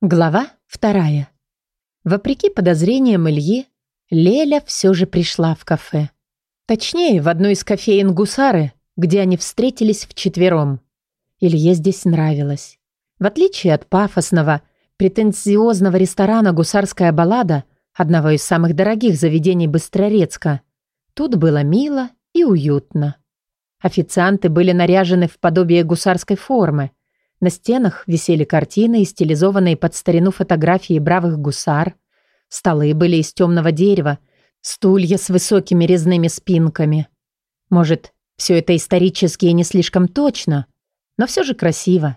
Глава вторая. Вопреки подозрениям Ильи, Леля все же пришла в кафе. Точнее, в одну из кофеин «Гусары», где они встретились вчетвером. Илье здесь нравилось. В отличие от пафосного, претенциозного ресторана «Гусарская баллада», одного из самых дорогих заведений Быстрорецка, тут было мило и уютно. Официанты были наряжены в подобие гусарской формы – на стенах висели картины и стилизованные под старину фотографии бравых гусар. Столы были из темного дерева, стулья с высокими резными спинками. Может, все это исторически и не слишком точно, но все же красиво.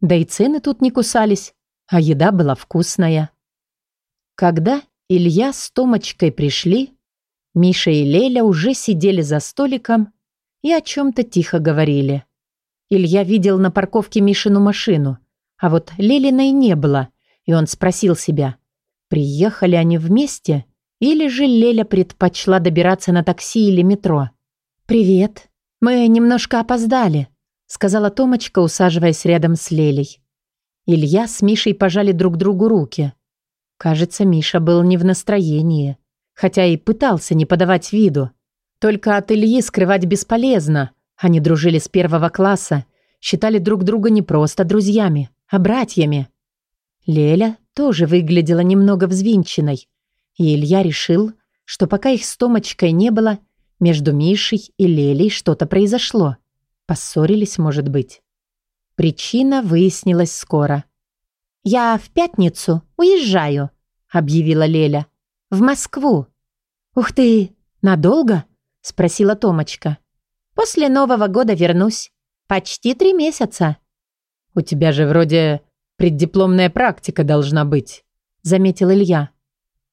Да и цены тут не кусались, а еда была вкусная. Когда Илья с Томочкой пришли, Миша и Леля уже сидели за столиком и о чем-то тихо говорили. Илья видел на парковке Мишину машину, а вот Лелиной не было, и он спросил себя, приехали они вместе или же Леля предпочла добираться на такси или метро. «Привет. Мы немножко опоздали», — сказала Томочка, усаживаясь рядом с Лелей. Илья с Мишей пожали друг другу руки. Кажется, Миша был не в настроении, хотя и пытался не подавать виду. Только от Ильи скрывать бесполезно — они дружили с первого класса, считали друг друга не просто друзьями, а братьями. Леля тоже выглядела немного взвинченной, и Илья решил, что пока их с Томочкой не было, между Мишей и Лелей что-то произошло. Поссорились, может быть. Причина выяснилась скоро. «Я в пятницу уезжаю», — объявила Леля. «В Москву». «Ух ты, надолго?» — спросила Томочка. После Нового года вернусь. Почти три месяца». «У тебя же вроде преддипломная практика должна быть», — заметил Илья.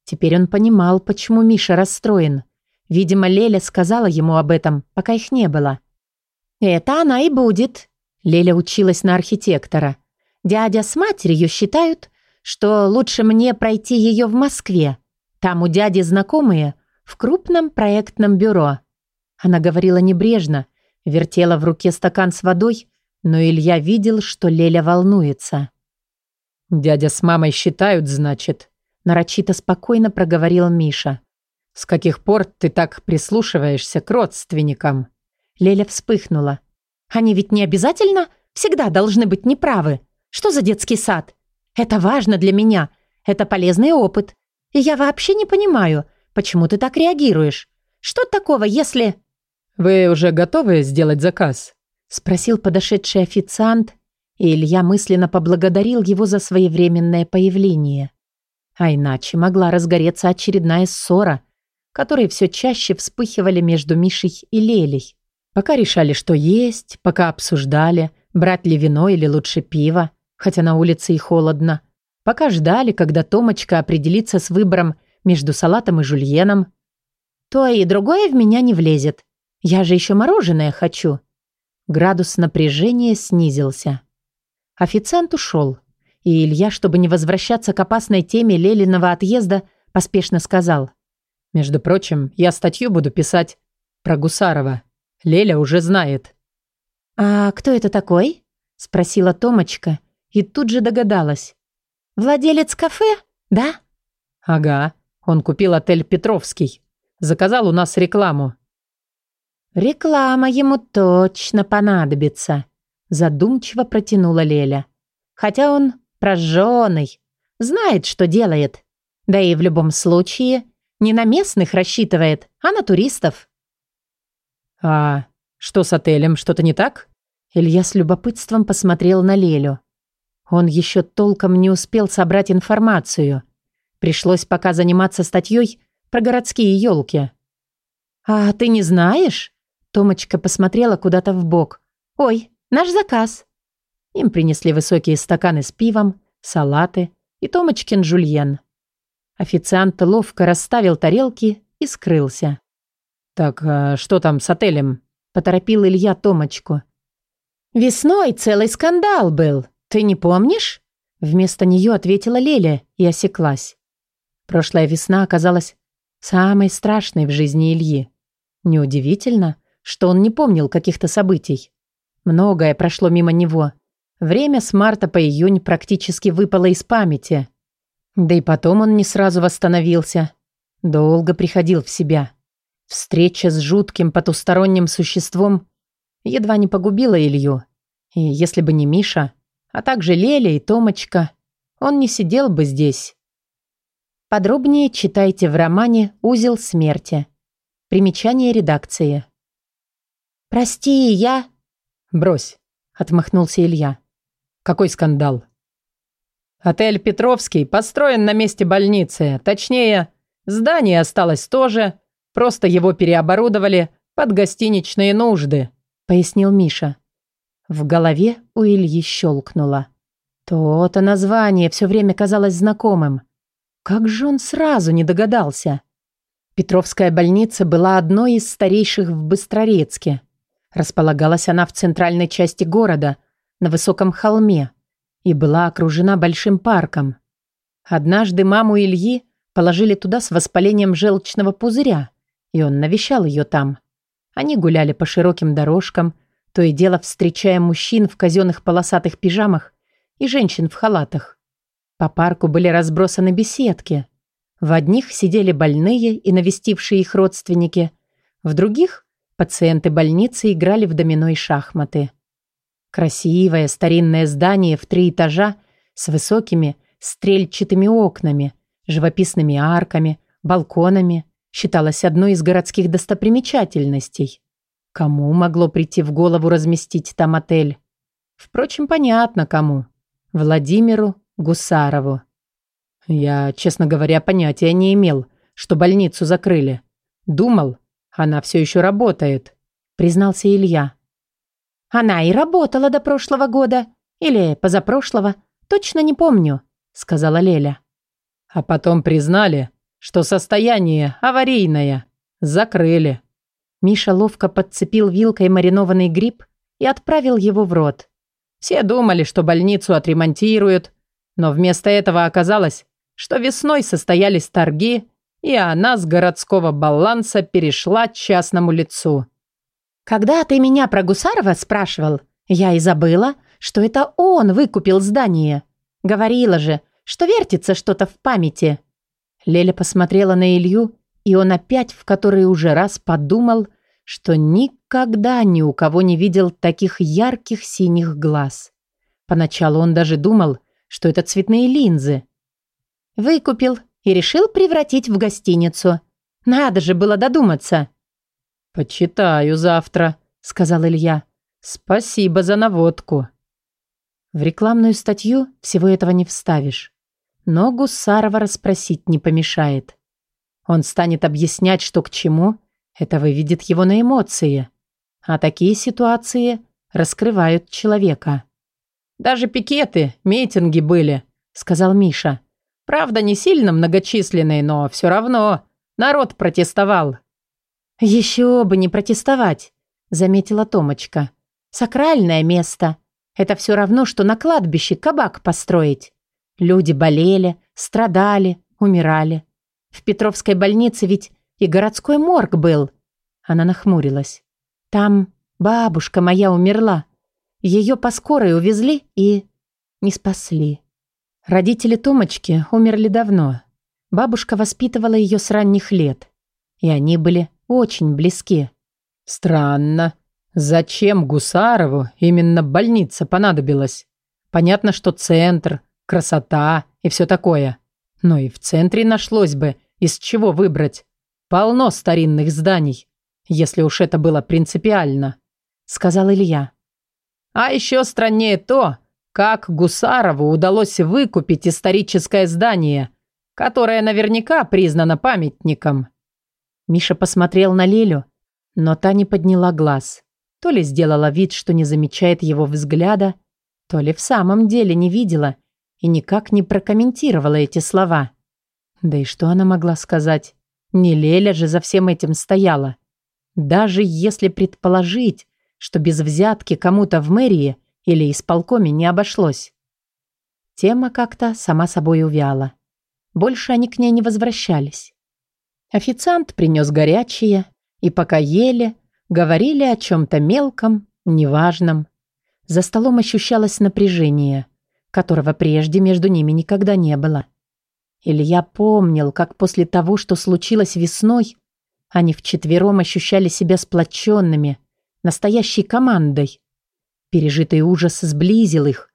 Теперь он понимал, почему Миша расстроен. Видимо, Леля сказала ему об этом, пока их не было. «Это она и будет». Леля училась на архитектора. «Дядя с матерью считают, что лучше мне пройти ее в Москве. Там у дяди знакомые в крупном проектном бюро. Она говорила небрежно, вертела в руке стакан с водой, но Илья видел, что Леля волнуется. «Дядя с мамой считают, значит», — нарочито спокойно проговорил Миша. «С каких пор ты так прислушиваешься к родственникам?» Леля вспыхнула. «Они ведь не обязательно всегда должны быть неправы. Что за детский сад? Это важно для меня. Это полезный опыт. И я вообще не понимаю, почему ты так реагируешь. Что такого, если...» «Вы уже готовы сделать заказ?» — спросил подошедший официант, и Илья мысленно поблагодарил его за своевременное появление. А иначе могла разгореться очередная ссора, которой все чаще вспыхивали между Мишей и Лелей. Пока решали, что есть, пока обсуждали, брать ли вино или лучше пиво, хотя на улице и холодно. Пока ждали, когда Томочка определится с выбором между салатом и жульеном. То и другое в меня не влезет. Я же еще мороженое хочу. Градус напряжения снизился. Официант ушел, и Илья, чтобы не возвращаться к опасной теме Лелиного отъезда, поспешно сказал. «Между прочим, я статью буду писать про Гусарова. Леля уже знает». «А кто это такой?» — спросила Томочка и тут же догадалась. «Владелец кафе, да?» «Ага, он купил отель «Петровский». Заказал у нас рекламу. «Реклама ему точно понадобится», – задумчиво протянула Леля. «Хотя он прожженный, знает, что делает. Да и в любом случае не на местных рассчитывает, а на туристов». «А что с отелем? Что-то не так?» Илья с любопытством посмотрел на Лелю. Он еще толком не успел собрать информацию. Пришлось пока заниматься статьей про городские елки. «А ты не знаешь?» Томочка посмотрела куда-то в бок. «Ой, наш заказ!» Им принесли высокие стаканы с пивом, салаты и Томочкин жульен. Официант ловко расставил тарелки и скрылся. «Так, а что там с отелем?» – поторопил Илья Томочку. «Весной целый скандал был. Ты не помнишь?» Вместо нее ответила Леля и осеклась. Прошлая весна оказалась самой страшной в жизни Ильи. Неудивительно, что он не помнил каких-то событий. Многое прошло мимо него. Время с марта по июнь практически выпало из памяти. Да и потом он не сразу восстановился. Долго приходил в себя. Встреча с жутким потусторонним существом едва не погубила Илью. И если бы не Миша, а также Леля и Томочка, он не сидел бы здесь. Подробнее читайте в романе «Узел смерти». Примечание редакции. «Прости, я...» «Брось», — отмахнулся Илья. «Какой скандал?» «Отель «Петровский» построен на месте больницы. Точнее, здание осталось тоже, просто его переоборудовали под гостиничные нужды», — пояснил Миша. В голове у Ильи щелкнуло. То-то название все время казалось знакомым. Как же он сразу не догадался? Петровская больница была одной из старейших в Быстрорецке. Располагалась она в центральной части города, на высоком холме, и была окружена большим парком. Однажды маму Ильи положили туда с воспалением желчного пузыря, и он навещал ее там. Они гуляли по широким дорожкам, то и дело встречая мужчин в казенных полосатых пижамах и женщин в халатах. По парку были разбросаны беседки. В одних сидели больные и навестившие их родственники, в других пациенты больницы играли в домино и шахматы. Красивое старинное здание в три этажа с высокими стрельчатыми окнами, живописными арками, балконами считалось одной из городских достопримечательностей. Кому могло прийти в голову разместить там отель? Впрочем, понятно кому. Владимиру Гусарову. Я, честно говоря, понятия не имел, что больницу закрыли. Думал, она все еще работает, признался Илья. Она и работала до прошлого года. Или позапрошлого. Точно не помню, сказала Леля. А потом признали, что состояние аварийное. Закрыли. Миша ловко подцепил вилкой маринованный гриб и отправил его в рот. Все думали, что больницу отремонтируют, но вместо этого оказалось, что весной состоялись торги, и она с городского баланса перешла частному лицу. «Когда ты меня про Гусарова спрашивал, я и забыла, что это он выкупил здание. Говорила же, что вертится что-то в памяти». Леля посмотрела на Илью, и он опять в который уже раз подумал, что никогда ни у кого не видел таких ярких синих глаз. Поначалу он даже думал, что это цветные линзы. Выкупил и решил превратить в гостиницу. Надо же было додуматься. «Почитаю завтра», — сказал Илья. «Спасибо за наводку». В рекламную статью всего этого не вставишь. Но Гусарова расспросить не помешает. Он станет объяснять, что к чему, это выведет его на эмоции. А такие ситуации раскрывают человека. «Даже пикеты, митинги были», — сказал Миша. «Правда, не сильно многочисленные, но все равно народ протестовал». «Еще бы не протестовать», — заметила Томочка. «Сакральное место. Это все равно, что на кладбище кабак построить. Люди болели, страдали, умирали. В Петровской больнице ведь и городской морг был. Она нахмурилась. Там бабушка моя умерла. Ее по скорой увезли и не спасли. Родители Томочки умерли давно. Бабушка воспитывала ее с ранних лет. И они были очень близки. Странно. Зачем Гусарову именно больница понадобилась? Понятно, что центр, красота и все такое. Но и в центре нашлось бы, из чего выбрать. Полно старинных зданий, если уж это было принципиально», — сказал Илья. «А еще страннее то, как Гусарову удалось выкупить историческое здание, которое наверняка признано памятником». Миша посмотрел на Лелю, но та не подняла глаз. То ли сделала вид, что не замечает его взгляда, то ли в самом деле не видела и никак не прокомментировала эти слова. Да и что она могла сказать? Не Леля же за всем этим стояла. Даже если предположить, что без взятки кому-то в мэрии или исполкоме не обошлось. Тема как-то сама собой увяла. Больше они к ней не возвращались. Официант принес горячее, и пока ели, говорили о чем-то мелком, неважном. За столом ощущалось напряжение, которого прежде между ними никогда не было. Илья помнил, как после того, что случилось весной, они вчетвером ощущали себя сплоченными, настоящей командой. Пережитый ужас сблизил их.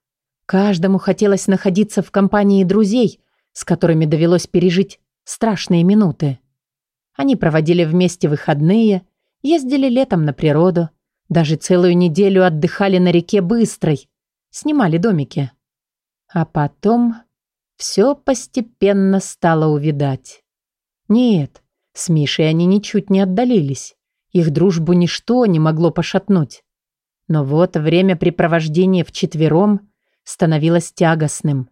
Каждому хотелось находиться в компании друзей, с которыми довелось пережить страшные минуты. Они проводили вместе выходные, ездили летом на природу, даже целую неделю отдыхали на реке Быстрой, снимали домики. А потом все постепенно стало увидать. Нет, с Мишей они ничуть не отдалились. Их дружбу ничто не могло пошатнуть. Но вот времяпрепровождение вчетвером становилось тягостным.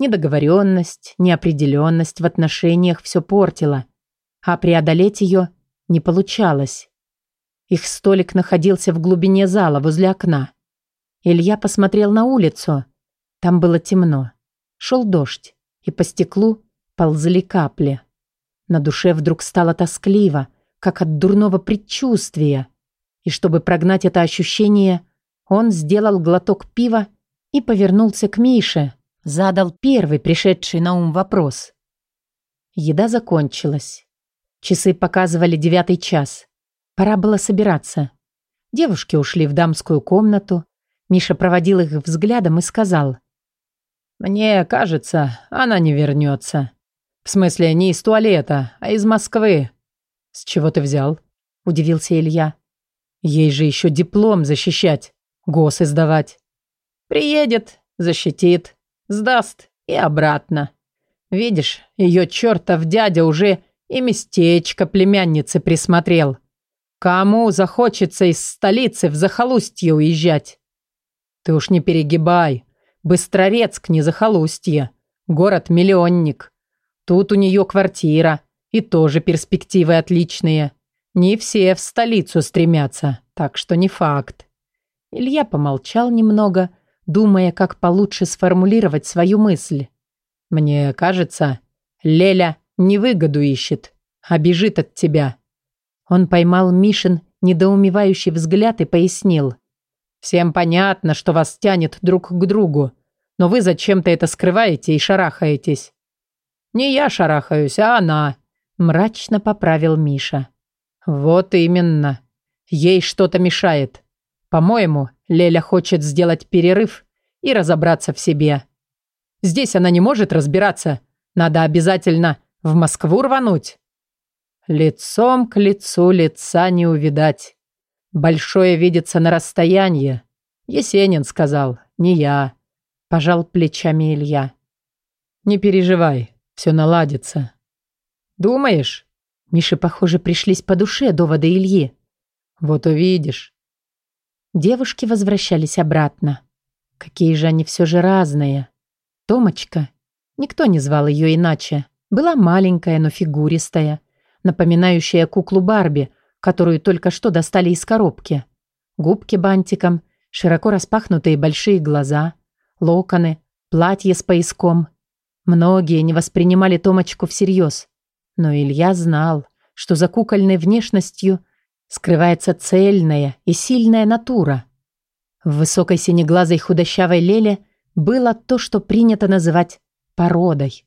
Недоговоренность, неопределенность в отношениях все портила, а преодолеть ее не получалось. Их столик находился в глубине зала, возле окна. Илья посмотрел на улицу. Там было темно. Шел дождь, и по стеклу ползли капли. На душе вдруг стало тоскливо, как от дурного предчувствия. И чтобы прогнать это ощущение, он сделал глоток пива и повернулся к Мише, задал первый пришедший на ум вопрос. Еда закончилась. Часы показывали девятый час. Пора было собираться. Девушки ушли в дамскую комнату. Миша проводил их взглядом и сказал. «Мне кажется, она не вернется. В смысле, не из туалета, а из Москвы». «С чего ты взял?» – удивился Илья. «Ей же еще диплом защищать, гос издавать». «Приедет, защитит, сдаст и обратно. Видишь, ее чертов дядя уже и местечко племянницы присмотрел. Кому захочется из столицы в захолустье уезжать? Ты уж не перегибай. Быстрорецк не захолустье. Город-миллионник. Тут у нее квартира. И тоже перспективы отличные. Не все в столицу стремятся, так что не факт. Илья помолчал немного, думая, как получше сформулировать свою мысль. «Мне кажется, Леля невыгоду ищет, а бежит от тебя. Он поймал Мишин недоумевающий взгляд и пояснил. «Всем понятно, что вас тянет друг к другу, но вы зачем-то это скрываете и шарахаетесь». «Не я шарахаюсь, а она», – мрачно поправил Миша. «Вот именно. Ей что-то мешает. По-моему, Леля хочет сделать перерыв и разобраться в себе. Здесь она не может разбираться. Надо обязательно в Москву рвануть». Лицом к лицу лица не увидать. Большое видится на расстоянии. Есенин сказал, не я. Пожал плечами Илья. Не переживай, все наладится. Думаешь? Мише, похоже, пришлись по душе доводы Ильи. Вот увидишь. Девушки возвращались обратно. Какие же они все же разные. Томочка, никто не звал ее иначе, была маленькая, но фигуристая напоминающая куклу Барби, которую только что достали из коробки. Губки бантиком, широко распахнутые большие глаза, локоны, платье с пояском. Многие не воспринимали Томочку всерьез. Но Илья знал, что за кукольной внешностью скрывается цельная и сильная натура. В высокой синеглазой худощавой Леле было то, что принято называть породой.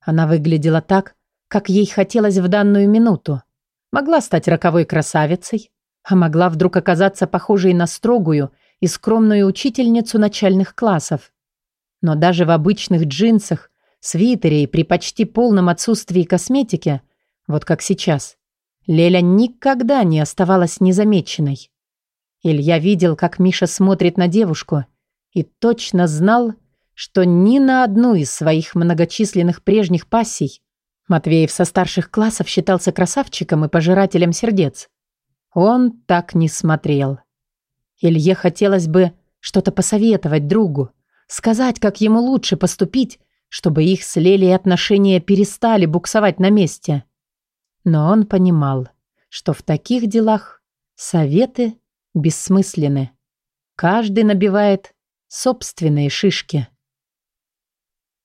Она выглядела так, как ей хотелось в данную минуту. Могла стать роковой красавицей, а могла вдруг оказаться похожей на строгую и скромную учительницу начальных классов. Но даже в обычных джинсах, свитере и при почти полном отсутствии косметики, вот как сейчас, Леля никогда не оставалась незамеченной. Илья видел, как Миша смотрит на девушку, и точно знал, что ни на одну из своих многочисленных прежних пассий Матвеев со старших классов считался красавчиком и пожирателем сердец. Он так не смотрел. Илье хотелось бы что-то посоветовать другу, сказать, как ему лучше поступить, чтобы их с Лелей отношения перестали буксовать на месте. Но он понимал, что в таких делах советы бессмысленны. Каждый набивает собственные шишки.